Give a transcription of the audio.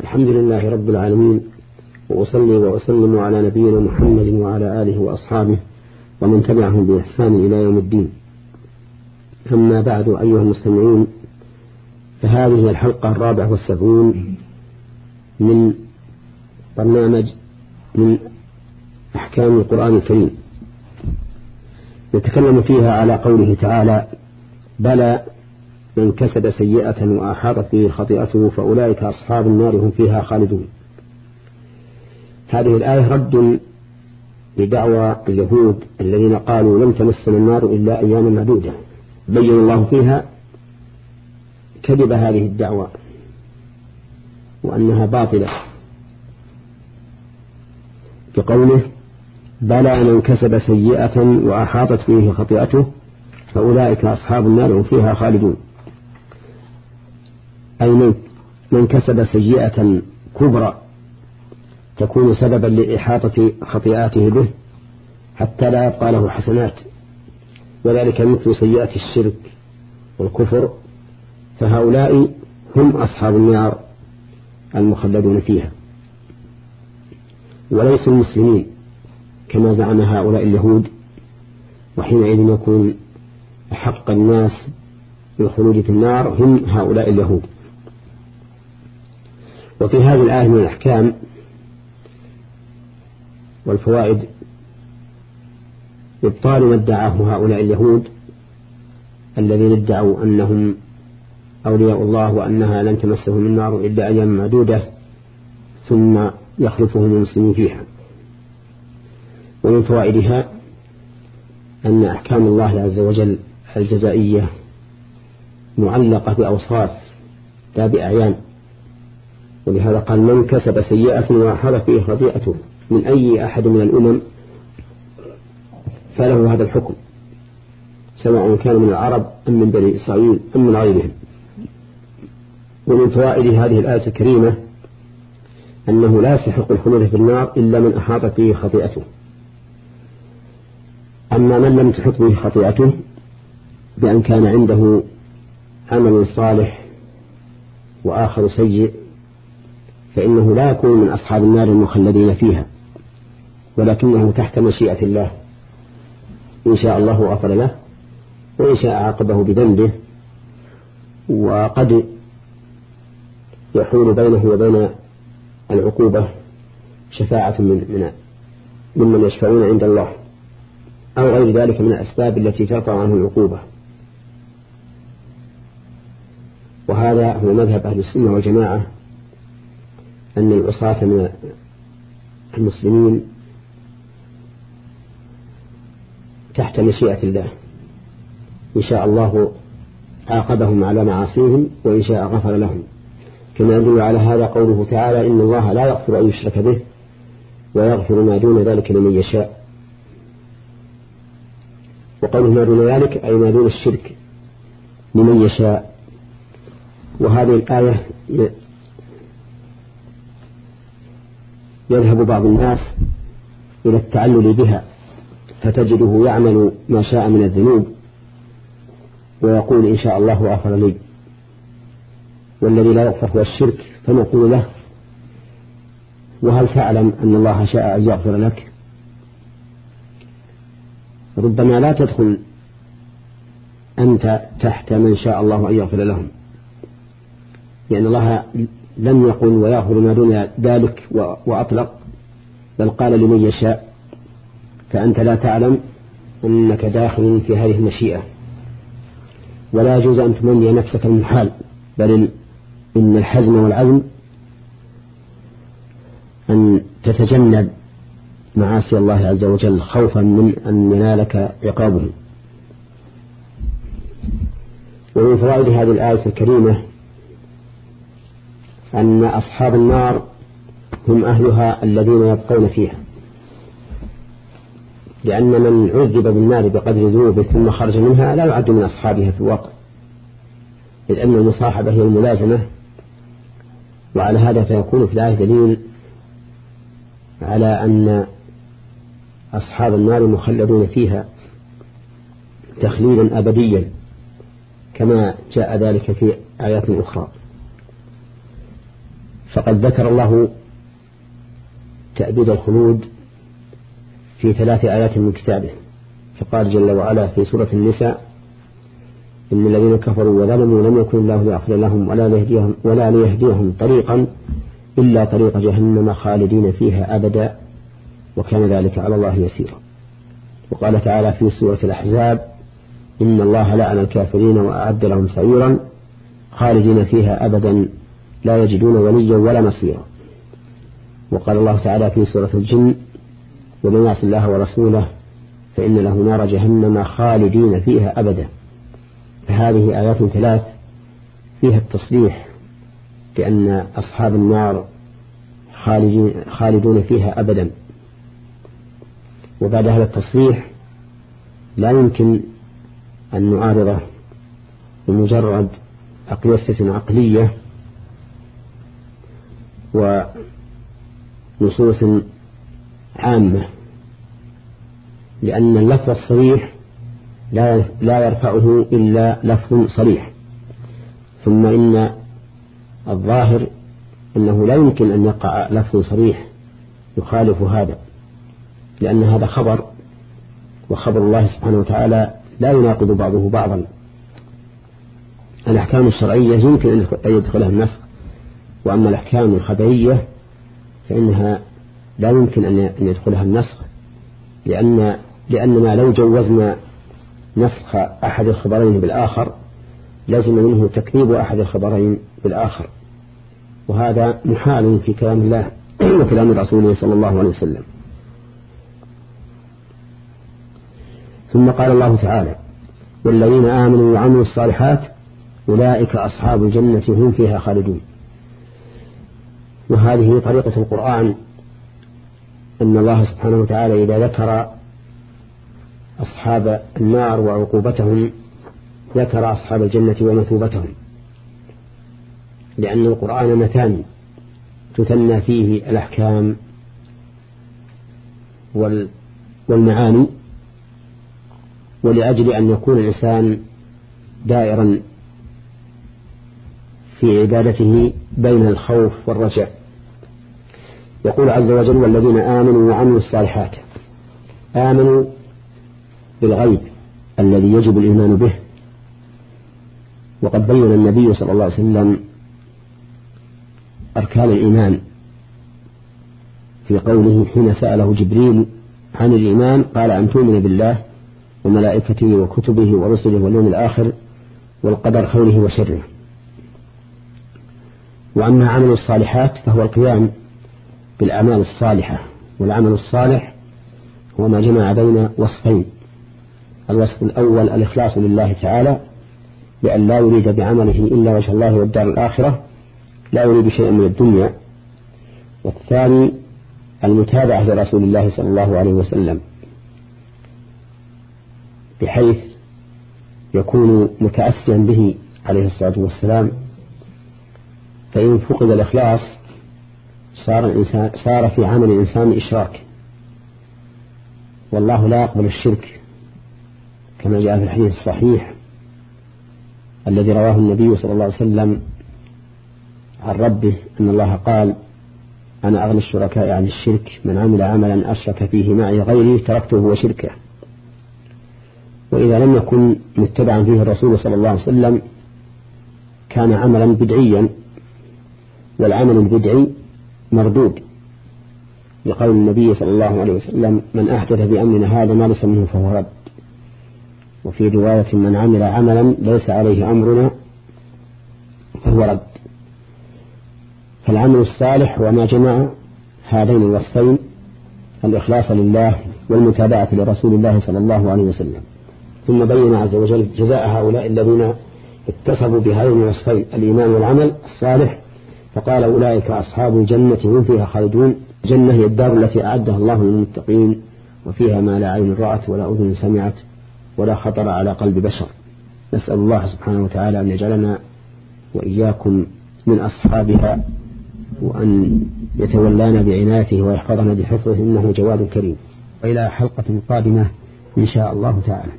الحمد لله رب العالمين وأصلي وأسلم على نبينا محمد وعلى آله وأصحابه ومن تبعهم بإحسان إلى يوم الدين. أما بعد أيها المستمعون فهذه الحلقة الرابعة والسبعون من برنامج من أحكام القرآن الكريم. نتكلم فيها على قوله تعالى بلى من كسب سيئة وأحاطت به خطيئته فأولئك أصحاب النار هم فيها خالدون. هذه الآية رد لدعوى اليهود الذين قالوا لم تمسنا النار إلا أياما معدودة. بين الله فيها كذب هذه الدعوة وأنها باطلة. بقوله بلى من كسب سيئة وأحاطت به خطيئته فأولئك أصحاب النار هم فيها خالدون. أي من, من كسب سيئة كبرى تكون سببا لإحاطة خطيئاته به حتى لا يبقى له حسنات وذلك مثل سيئة الشرك والكفر فهؤلاء هم أصحاب النار المخلدون فيها. وليسوا المسلمين كما زعم هؤلاء اليهود وحينئذ يكون حق الناس بالخلود في النار هم هؤلاء اليهود. وفي هذه الآية من الأحكام والفوائد إبطال ما ادعاه هؤلاء اليهود الذين ادعوا أنهم أولياء الله وأنها لن تمسهم النار إلا أيام معدودة ثم يخلفهم المسلمين فيها. ومن فوائدها أن أحكام الله عز وجل الجزائية معلقة بأوصاف لا بأعيان ولهذا قال من كسب سيئة وحرف فيه خطيئته من أي أحد من الأمم فله هذا الحكم سواء كان من العرب أم من بني إسرائيل أم من غيرهم. ومن فوائد هذه الآية الكريمة أنه لا يستحق الخلود في النار إلا من أحاطت به خطيئته. أما من لم تحط به خطيئته بأن كان عنده عمل صالح وآخر سيء فإنه لا يكون من أصحاب النار المخلدين فيها ولكنه تحت مشيئة الله. إن شاء الله غفر له وإن شاء عاقبه بذنبه وقد يحول بينه وبين العقوبة شفاعة من من ممن يشفعون عند الله أو غير ذلك من الأسباب التي ترفع عنه العقوبة. وهذا هو مذهب أهل السنة والجماعة. أن العصاة من المسلمين تحت مشيئة الله. إن شاء الله عاقبهم على معاصيهم وإن شاء غفر لهم. كما يدل على هذا قوله تعالى إن الله لا يغفر أن يشرك به ويغفر ما دون ذلك لمن يشاء. وقوله ما دون ذلك أي ما دون الشرك لمن يشاء. وهذه الآية يذهب بعض الناس إلى التعلل بها فتجده يعمل ما شاء من الذنوب ويقول إن شاء الله غفر لي. والذي لا يغفر هو الشرك فنقول له وهل تعلم أن الله شاء أن يغفر لك؟ ربما لا تدخل أنت تحت من شاء الله أن يغفر لهم لأن الله لم يقل ويأخذ ما دون ذلك وأطلق بل قال لمن يشاء فأنت لا تعلم أنك داخل في هذه المشيئة. ولا يجوز أن تمني نفسك المحال بل إن الحزم والعزم أن تتجنب معاصي الله عز وجل خوفا من أن ينالك عقابه. ومن فوائد هذه الآية الكريمة أن أصحاب النار هم أهلها الذين يبقون فيها. لأن من عذب بالنار بقدر ذنوبه ثم خرج منها لا يعد من أصحابها في الواقع. إذ أن المصاحبة هي الملازمة وعلى هذا فيكون في الآية دليل على أن أصحاب النار مخلدون فيها تخليدا أبديا كما جاء ذلك في آيات أخرى. فقد ذكر الله تأبيد الخلود في ثلاث آيات من كتابه. فقال جل وعلا في سورة النساء إن الذين كفروا وظلموا لم يكن الله ليغفر لهم ولا ليهديهم, ولا ليهديهم طريقا إلا طريق جهنم خالدين فيها أبدا وكان ذلك على الله يسيرا. وقال تعالى في سورة الأحزاب إن الله لعن الكافرين وأعد لهم سعيرا خالدين فيها أبدا. لا يجدون وليا ولا نصيرا. وقال الله تعالى في سورة الجن ومن يعص الله ورسوله فإن له نار جهنم خالدين فيها أبدا. فهذه آيات ثلاث فيها التصريح بأن أصحاب النار خالدون فيها أبدا. وبعد هذا التصريح لا يمكن أن نعارضه. بمجرد أقيسة عقلية ونصوص عامة لأن اللفظ الصريح لا يرفعه إلا لفظ صريح. ثم إن الظاهر أنه لا يمكن أن يقع لفظ صريح يخالف هذا لأن هذا خبر وخبر الله سبحانه وتعالى لا يناقض بعضه بعضا. الأحكام الشرعية يمكن أن يدخلها النسخ وأما الأحكام الخبرية فإنها لا يمكن أن يدخلها النسخ لأن لأننا لو جوزنا نسخ أحد الخبرين بالآخر لازم منه تكذيب أحد الخبرين بالآخر. وهذا محال في كلام الله وكلام رسوله صلى الله عليه وسلم. ثم قال الله تعالى والذين آمنوا وعملوا الصالحات أولئك أصحاب الجنة هم فيها خالدون. وهذه طريقة القرآن أن الله سبحانه وتعالى إذا ذكر أصحاب النار وعقوبتهم ذكر أصحاب الجنة ومثوبتهم. لأن القرآن مثاني تثنى فيه الأحكام والمعاني ولأجل أن يكون الإنسان دائرا في عبادته بين الخوف والرجاء يقول عز وجل والذين آمنوا وعملوا الصالحات آمنوا بالغيب الذي يجب الإيمان به وقد بين النبي صلى الله عليه وسلم أركان الإيمان في قوله حين سأله جبريل عن الإيمان قال أن تؤمن بالله وملائكته وكتبه ورسله واليوم الآخر والقدر خيره وشره وأما عمل الصالحات فهو القيام بالأعمال الصالحة والعمل الصالح هو ما جمع بين وصفين. الوصف الأول الإخلاص لله تعالى بأن لا يريد بعمله إلا وجه الله والدار الآخرة لا يريد شيئا من الدنيا. والثاني المتابعة لرسول الله صلى الله عليه وسلم بحيث يكون متأسيا به عليه الصلاة والسلام. فإن فقد الإخلاص صار, الإنسان صار في عمل الإنسان إشراك. والله لا يقبل الشرك كما جاء في الحديث الصحيح الذي رواه النبي صلى الله عليه وسلم عن ربه أن الله قال أنا أغنى الشركاء عن الشرك من عمل عملا أشرك فيه معي غيري تركته وشركه. وإذا لم يكن متبعا فيه الرسول صلى الله عليه وسلم كان عملا بدعيا والعمل البدعي مردود لقول النبي صلى الله عليه وسلم من أحدث بأمرنا هذا ما ليس منه فهو رد. وفي رواية من عمل عملا ليس عليه أمرنا فهو رد. فالعمل الصالح هو ما جمع هذين الوصفين الإخلاص لله والمتابعة لرسول الله صلى الله عليه وسلم. ثم بين عز وجل جزاء هؤلاء الذين اتصفوا بهذين الوصفين الإيمان والعمل الصالح فقال أولئك أصحاب الجنة هم فيها خالدون. الجنة هي الدار التي أعدها الله للمتقين وفيها ما لا عين رأت ولا أذن سمعت ولا خطر على قلب بشر. نسأل الله سبحانه وتعالى أن يجعلنا وإياكم من أصحابها وأن يتولانا بعنايته ويحفظنا بحفظه إنه جواد كريم. وإلى حلقة قادمة إن شاء الله تعالى.